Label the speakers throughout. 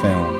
Speaker 1: film.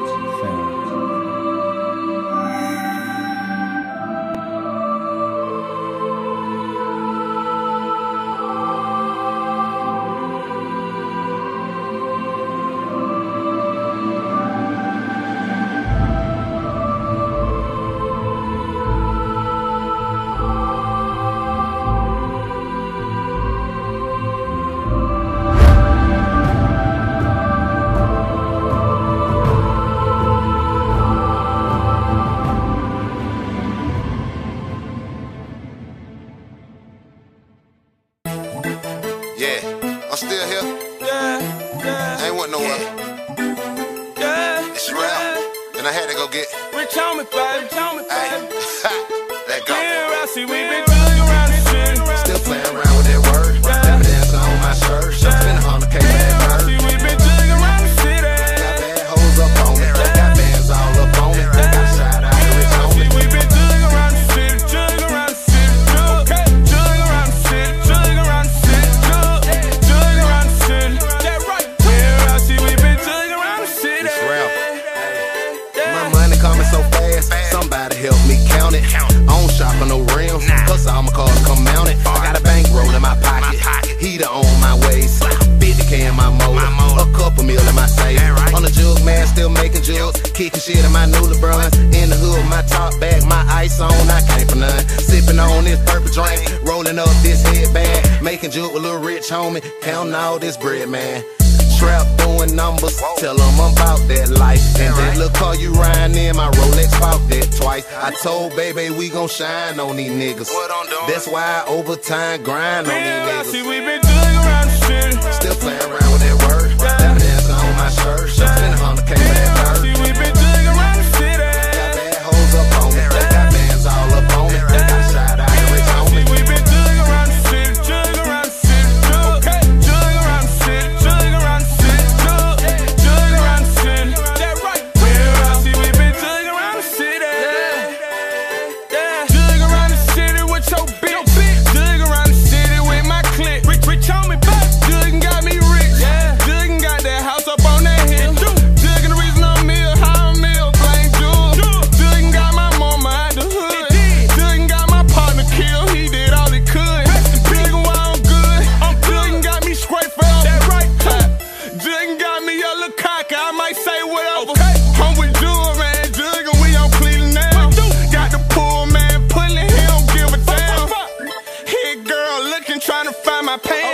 Speaker 1: Yeah, I'm still here.
Speaker 2: Yeah, yeah.
Speaker 1: Ain't want nowhere.
Speaker 2: Yeah,
Speaker 1: it's real. Yeah. And I had to go get.
Speaker 2: Rich Homie me, baby. Rich on me, baby.
Speaker 1: Let go.
Speaker 3: Here
Speaker 2: I
Speaker 3: see
Speaker 2: we been
Speaker 3: still making jewels, kicking shit in my new LeBrons. In the hood, my top bag, my ice on, I came for none. Sipping on this purple drink, rolling up this headband, making jewels with little rich homie, counting all this bread, man trap doing numbers. Whoa. Tell them I'm about that life. And that look call you riding in, my Rolex bought that twice. I told baby we gon' shine on these niggas. That's why I overtime grind on these niggas.
Speaker 2: See, we been good around the city.
Speaker 3: Still playing around.
Speaker 2: I look cocky, I might say whatever. Okay. I'm with and Jug, and we on Cleveland now. Got the poor man pulling, he don't give a damn. Hit girl looking, trying to find my pain.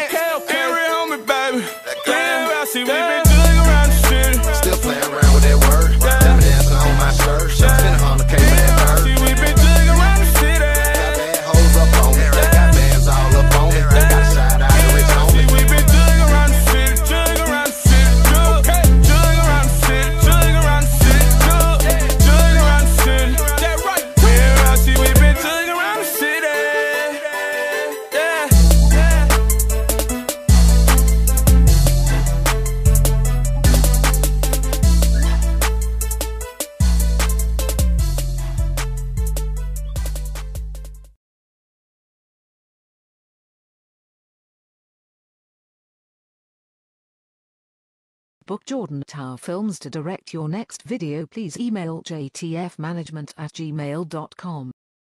Speaker 4: Book Jordan Tower Films to direct your next video please email jtfmanagement at gmail.com.